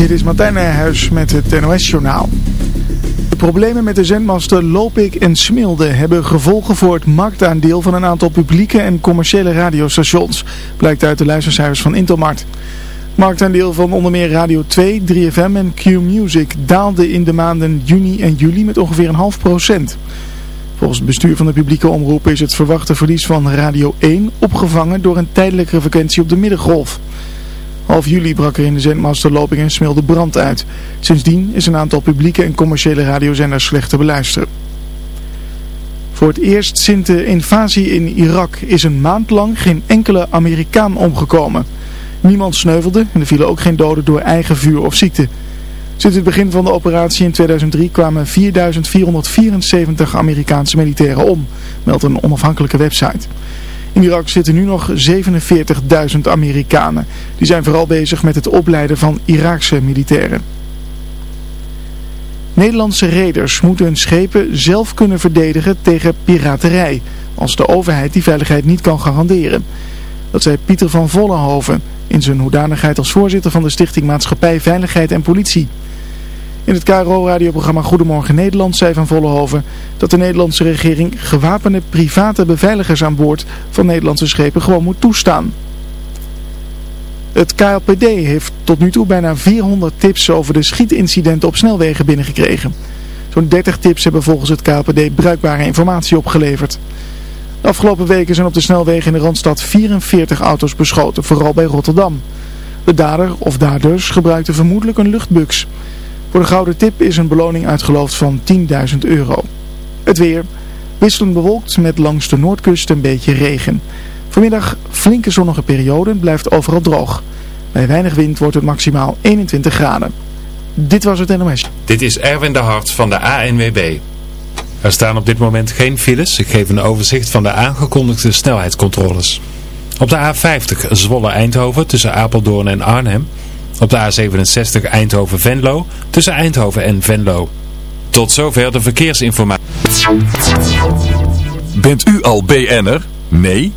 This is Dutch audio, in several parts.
Dit is Martijn Nijhuis met het NOS-journaal. De problemen met de zendmasten Lopik en Smilde hebben gevolgen voor het marktaandeel van een aantal publieke en commerciële radiostations, blijkt uit de luistercijfers van Intelmart. Marktaandeel van onder meer Radio 2, 3FM en Q-Music daalde in de maanden juni en juli met ongeveer een half procent. Volgens het bestuur van de publieke omroep is het verwachte verlies van Radio 1 opgevangen door een tijdelijke frequentie op de middengolf. Half juli brak er in de zendmaster Loping en Smilde brand uit. Sindsdien is een aantal publieke en commerciële radiozenders slecht te beluisteren. Voor het eerst sinds de invasie in Irak is een maand lang geen enkele Amerikaan omgekomen. Niemand sneuvelde en er vielen ook geen doden door eigen vuur of ziekte. Sinds het begin van de operatie in 2003 kwamen 4.474 Amerikaanse militairen om, meldt een onafhankelijke website. In Irak zitten nu nog 47.000 Amerikanen. Die zijn vooral bezig met het opleiden van Iraakse militairen. Nederlandse reders moeten hun schepen zelf kunnen verdedigen tegen piraterij, als de overheid die veiligheid niet kan garanderen. Dat zei Pieter van Vollenhoven in zijn hoedanigheid als voorzitter van de Stichting Maatschappij, Veiligheid en Politie. In het KRO-radioprogramma Goedemorgen Nederland zei Van Vollenhoven dat de Nederlandse regering gewapende private beveiligers aan boord van Nederlandse schepen gewoon moet toestaan. Het KLPD heeft tot nu toe bijna 400 tips over de schietincidenten op snelwegen binnengekregen. Zo'n 30 tips hebben volgens het KLPD bruikbare informatie opgeleverd. De afgelopen weken zijn op de snelwegen in de Randstad 44 auto's beschoten, vooral bij Rotterdam. De dader of daders gebruikten vermoedelijk een luchtbux. Voor de gouden tip is een beloning uitgeloofd van 10.000 euro. Het weer. Wisselend bewolkt met langs de noordkust een beetje regen. Vanmiddag flinke zonnige periode blijft overal droog. Bij weinig wind wordt het maximaal 21 graden. Dit was het NOS. Dit is Erwin de Hart van de ANWB. Er staan op dit moment geen files. Ik geef een overzicht van de aangekondigde snelheidscontroles. Op de A50 Zwolle-Eindhoven tussen Apeldoorn en Arnhem... Op de A67 Eindhoven-Venlo tussen Eindhoven en Venlo. Tot zover de verkeersinformatie. Bent u al BN'er? Nee?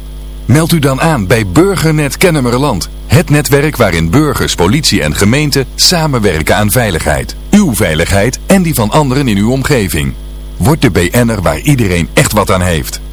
Meld u dan aan bij Burgernet Kennemerland. Het netwerk waarin burgers, politie en gemeente samenwerken aan veiligheid. Uw veiligheid en die van anderen in uw omgeving. Word de BN'er waar iedereen echt wat aan heeft.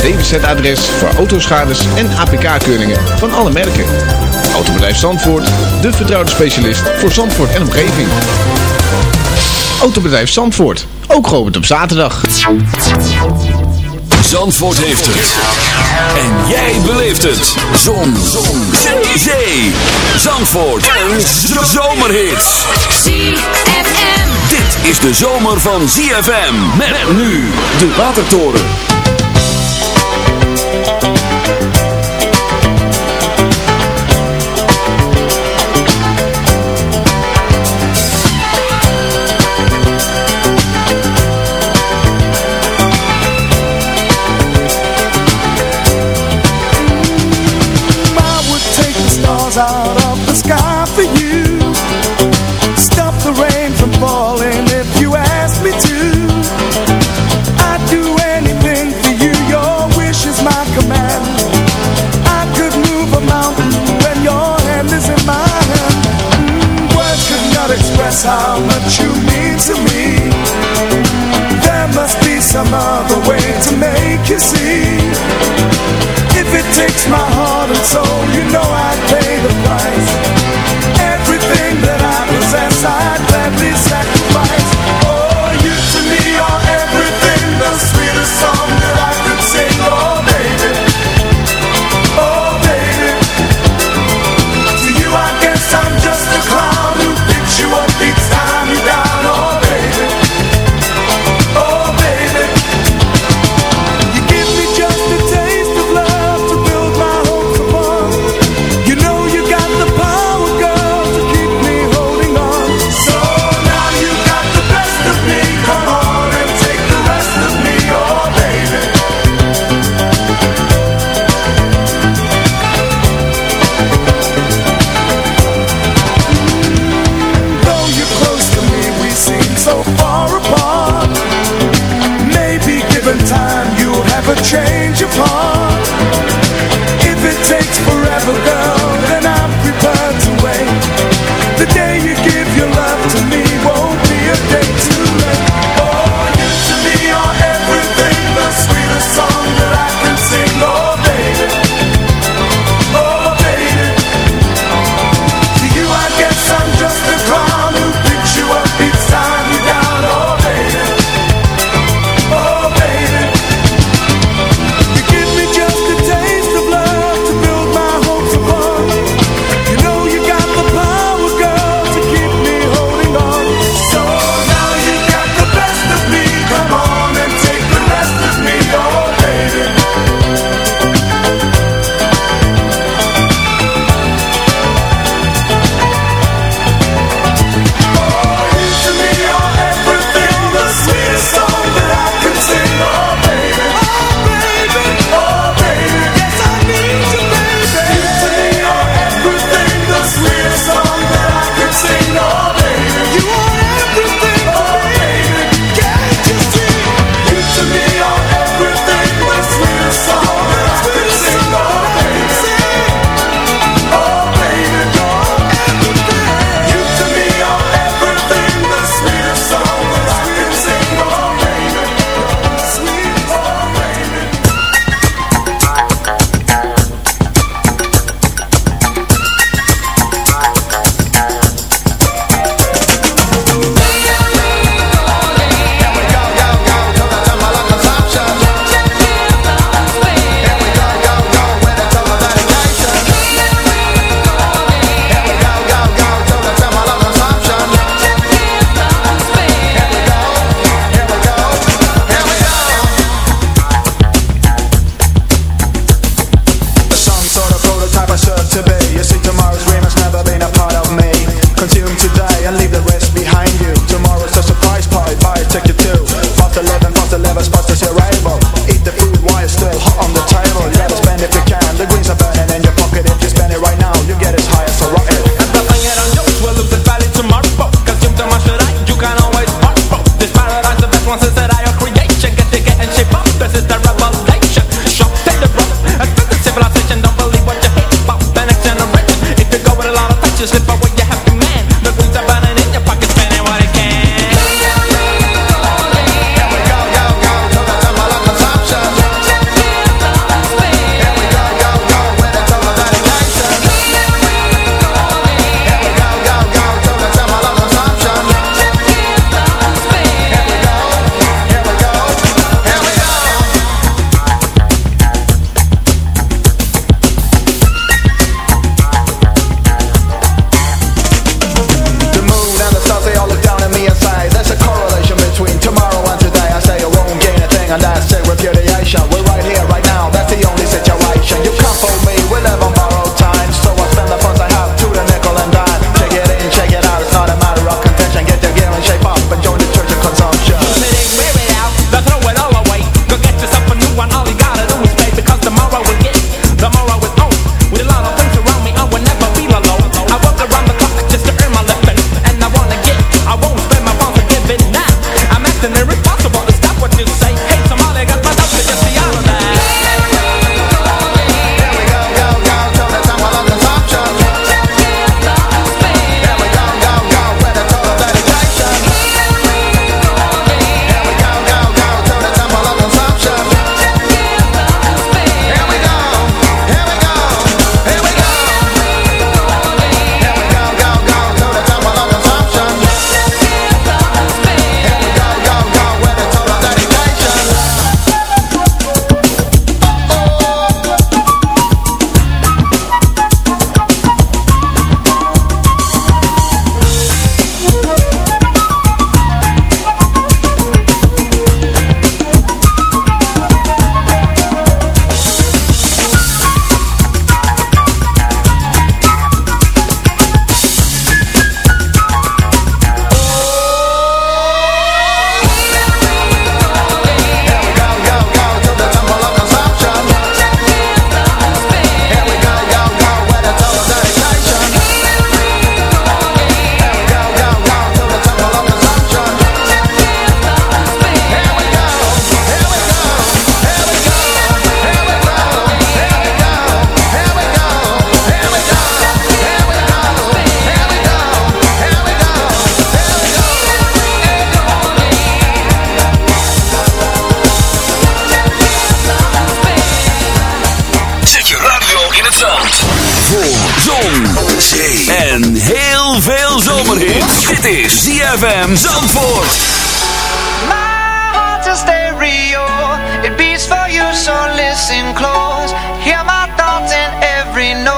DWZ-adres voor autoschades en APK-keuringen van alle merken. Autobedrijf Zandvoort, de vertrouwde specialist voor Zandvoort en omgeving. Autobedrijf Zandvoort, ook geopend op zaterdag. Zandvoort heeft het. En jij beleeft het. Zon. Zon. Zee. Zee. Zandvoort. Een zomerhit. ZFM. Dit is de zomer van ZFM. Met nu de Watertoren. Thank you. realize how much you mean to me. There must be some other way to make you see. If it takes my heart and soul, you know I change of heart every note.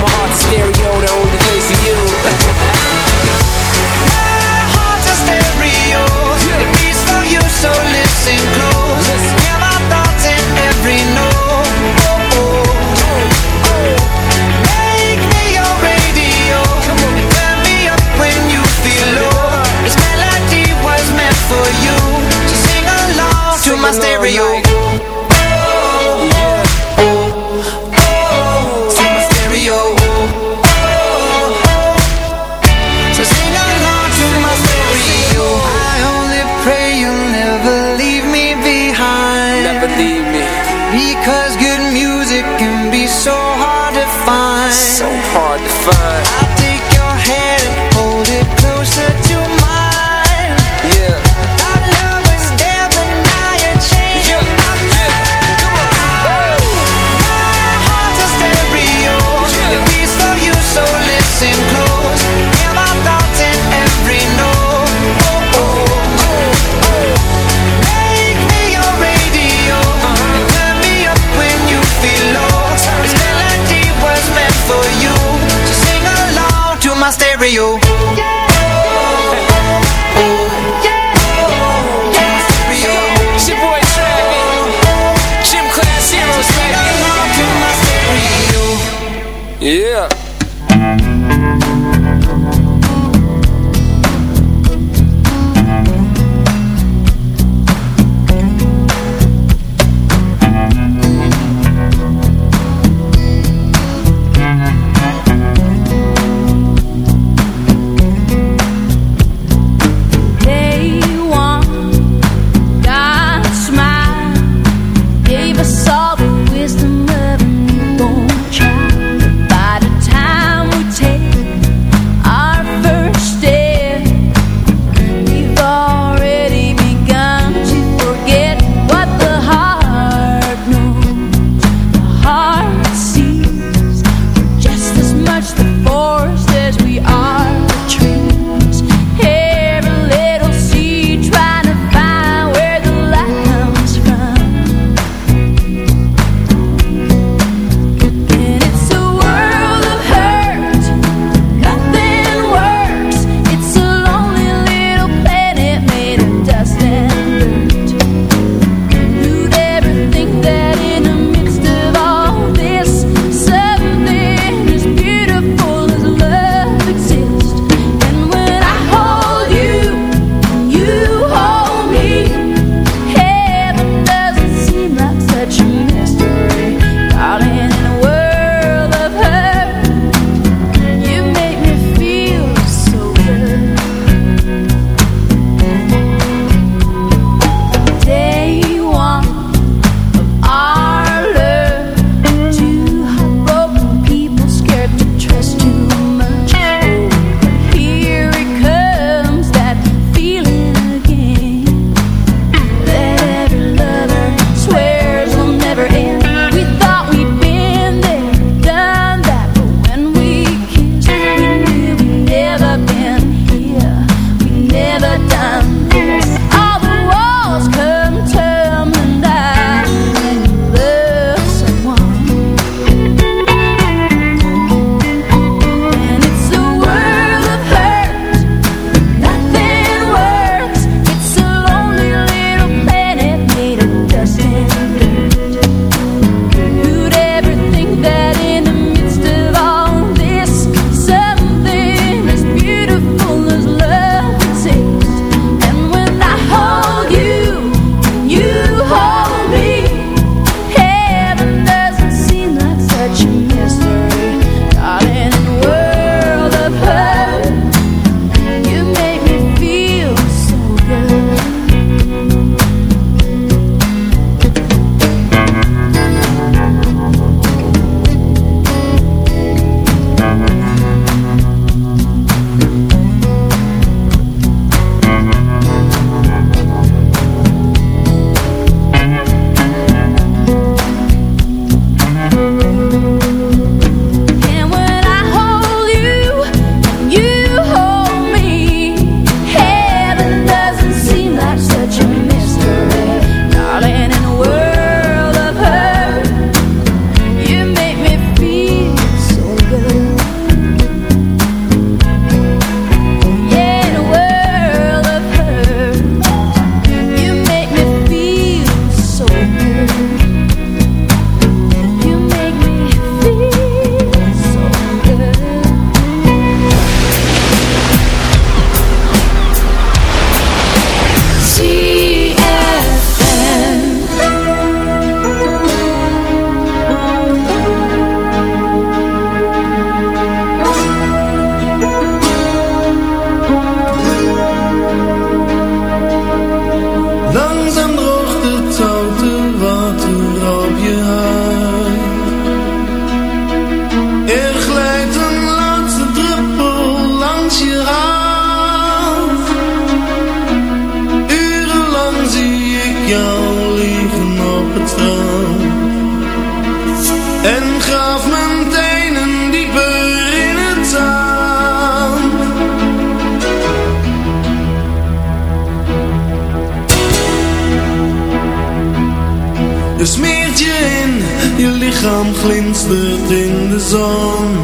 lichaam glinstert in de zon.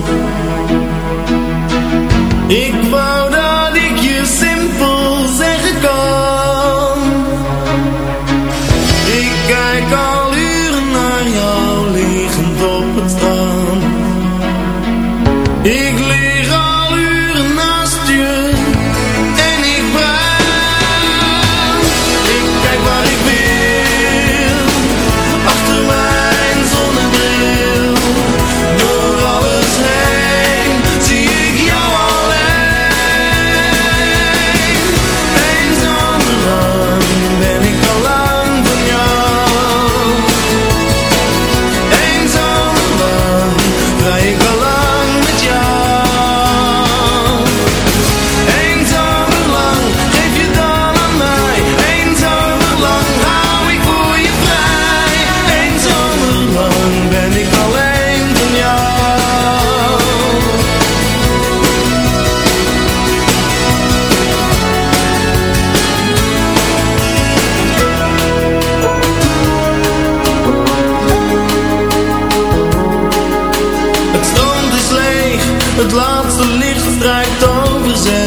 Ik wou. Het laatste licht strijkt over ze.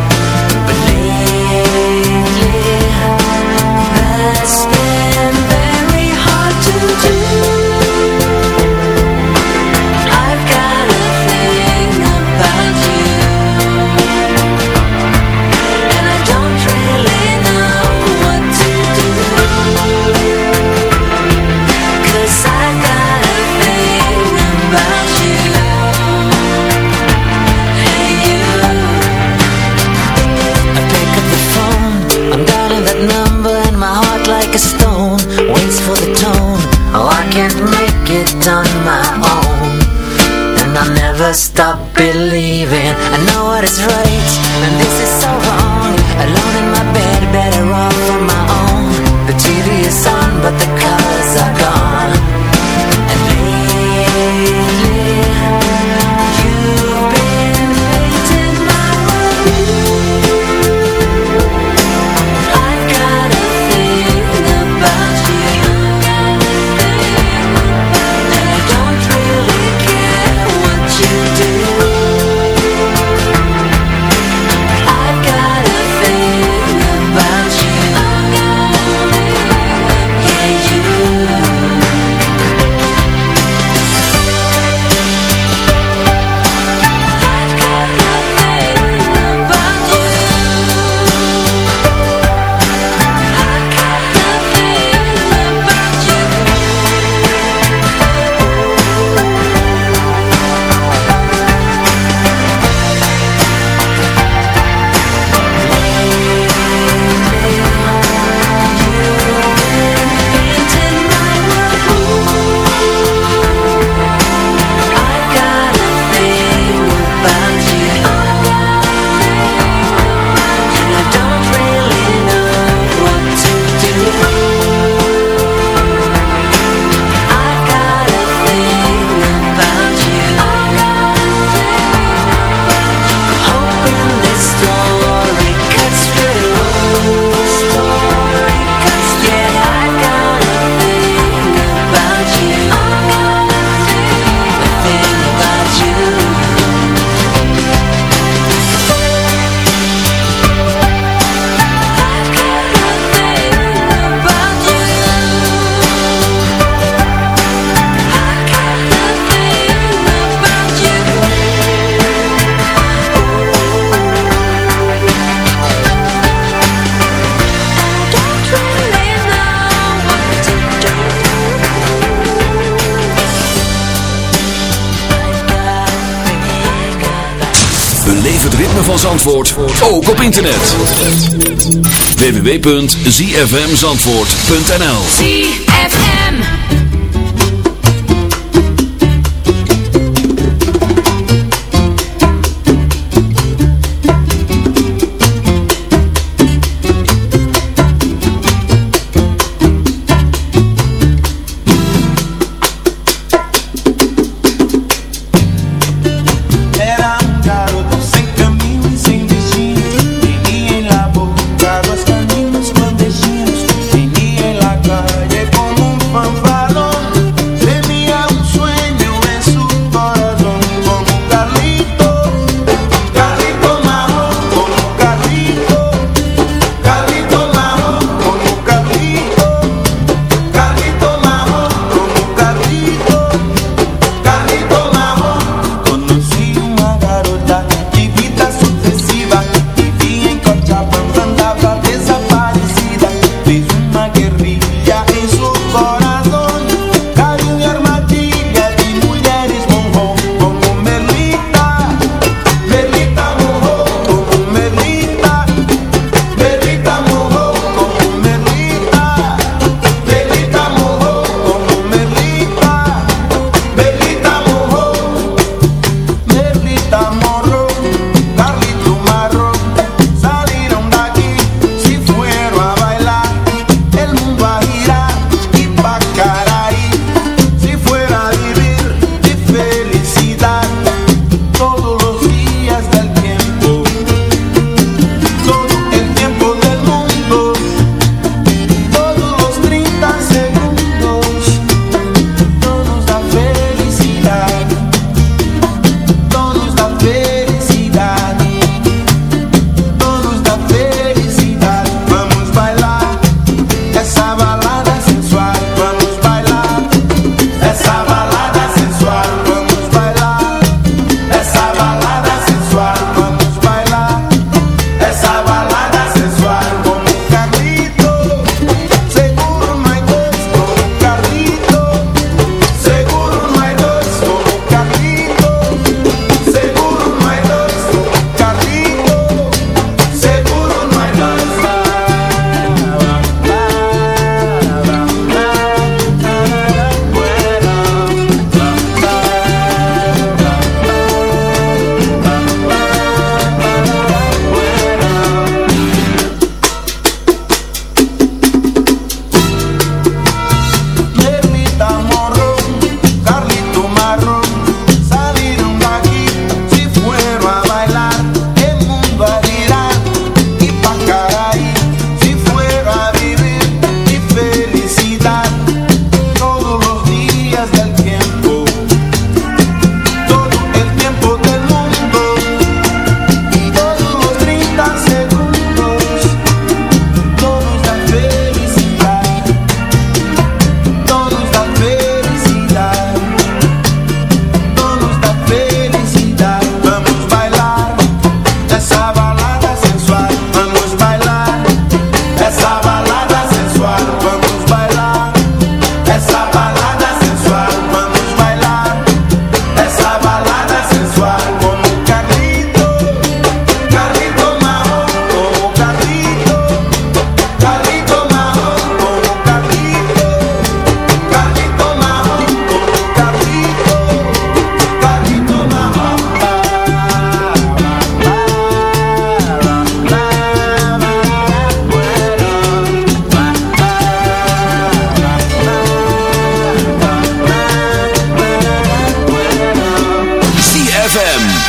stop believing. I know what is right. www.zfmzandvoort.nl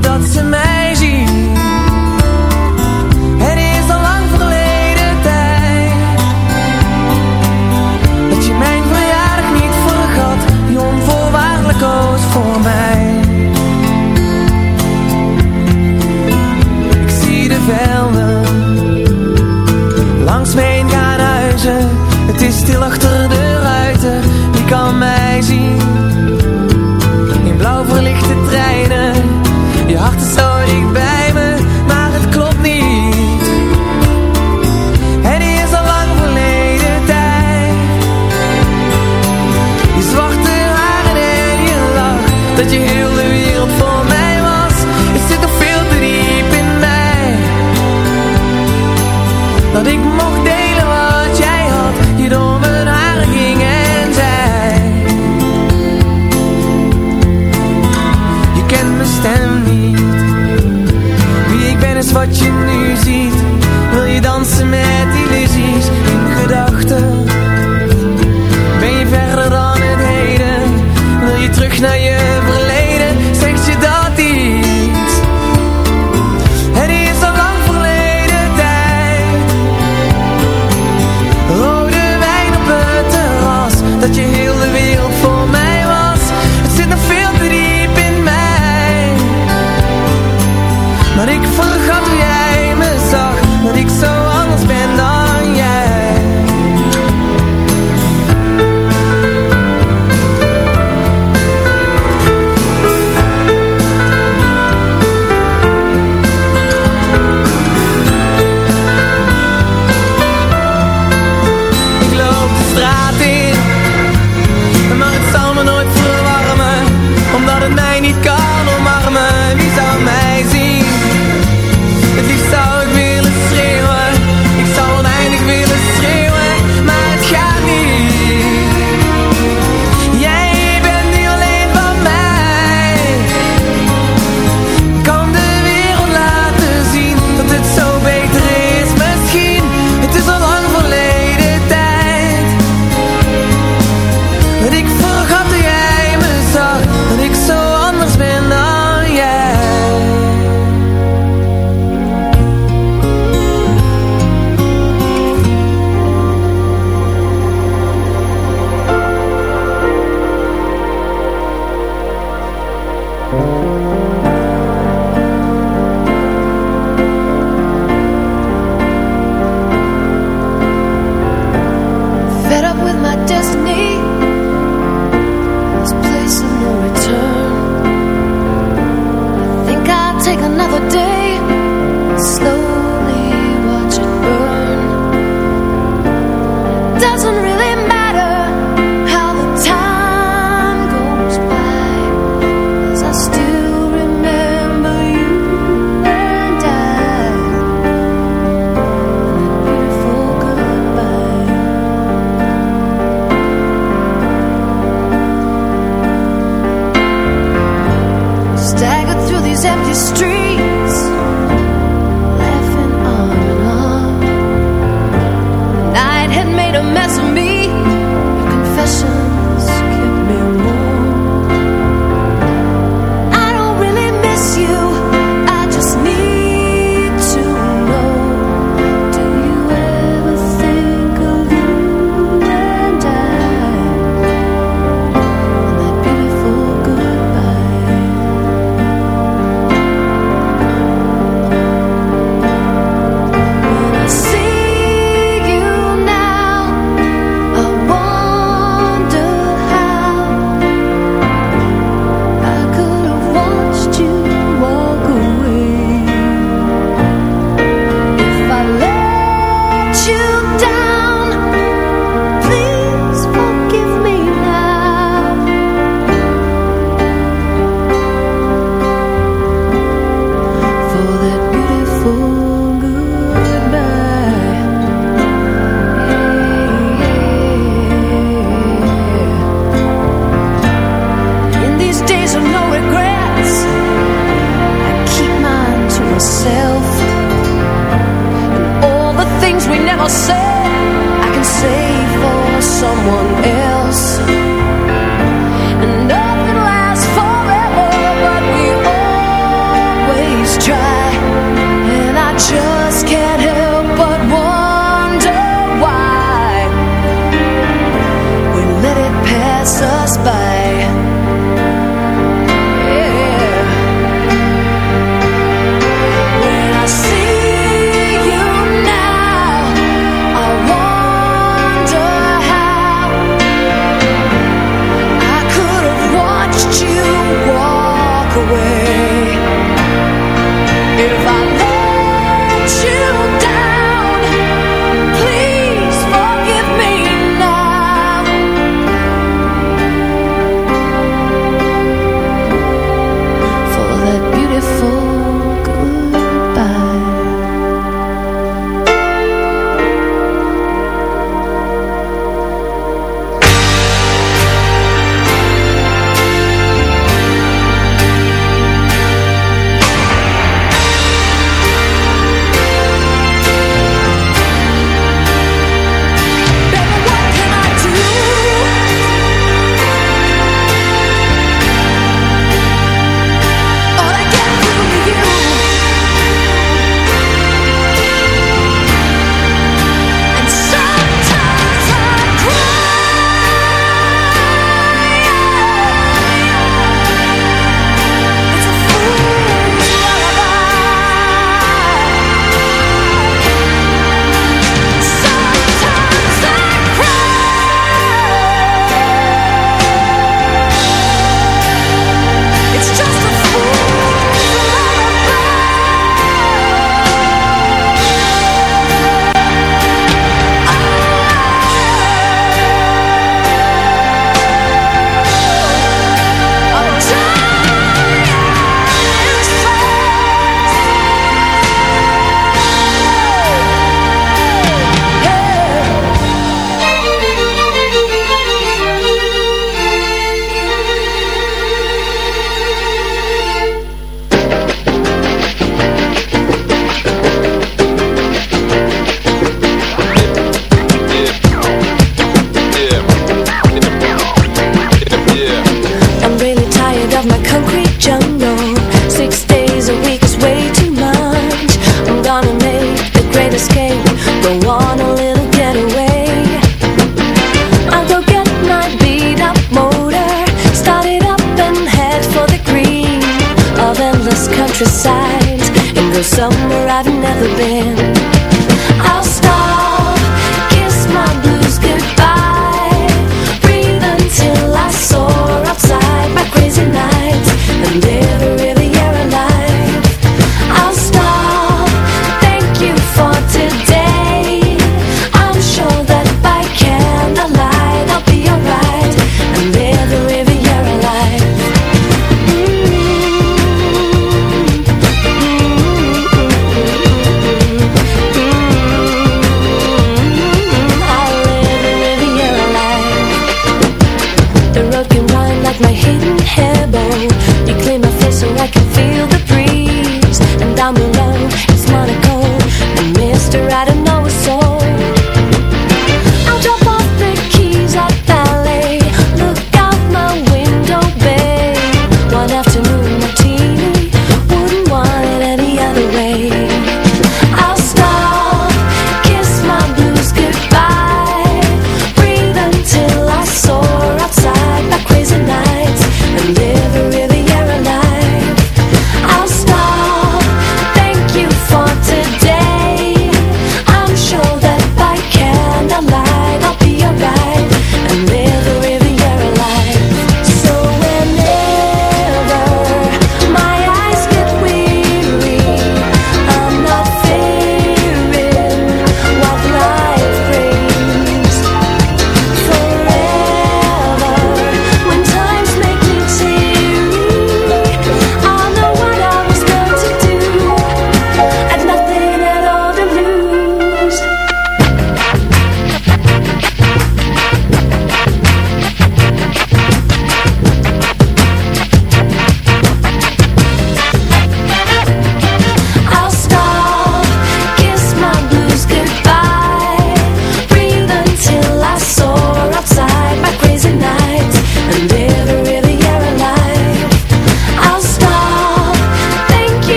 Thoughts ze mij